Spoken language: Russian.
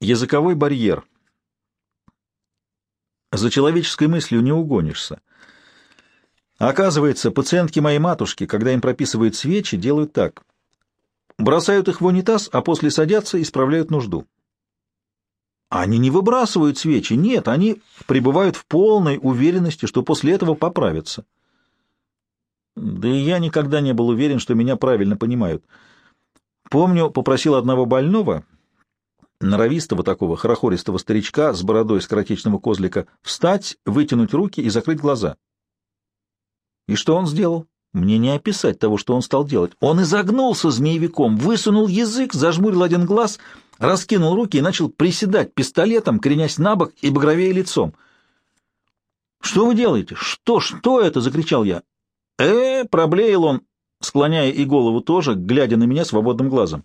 Языковой барьер. За человеческой мыслью не угонишься. Оказывается, пациентки моей матушки, когда им прописывают свечи, делают так. Бросают их в унитаз, а после садятся и исправляют нужду. Они не выбрасывают свечи, нет, они пребывают в полной уверенности, что после этого поправятся. Да и я никогда не был уверен, что меня правильно понимают. Помню, попросил одного больного, норовистого такого хорохористого старичка с бородой скоротечного козлика, встать, вытянуть руки и закрыть глаза. И что он сделал? Мне не описать того, что он стал делать. Он изогнулся змеевиком, высунул язык, зажмурил один глаз, раскинул руки и начал приседать пистолетом, кренясь на бок и багровее лицом. «Что вы делаете? Что, что это?» — закричал я. «Э, — проблеял он, склоняя и голову тоже, глядя на меня свободным глазом.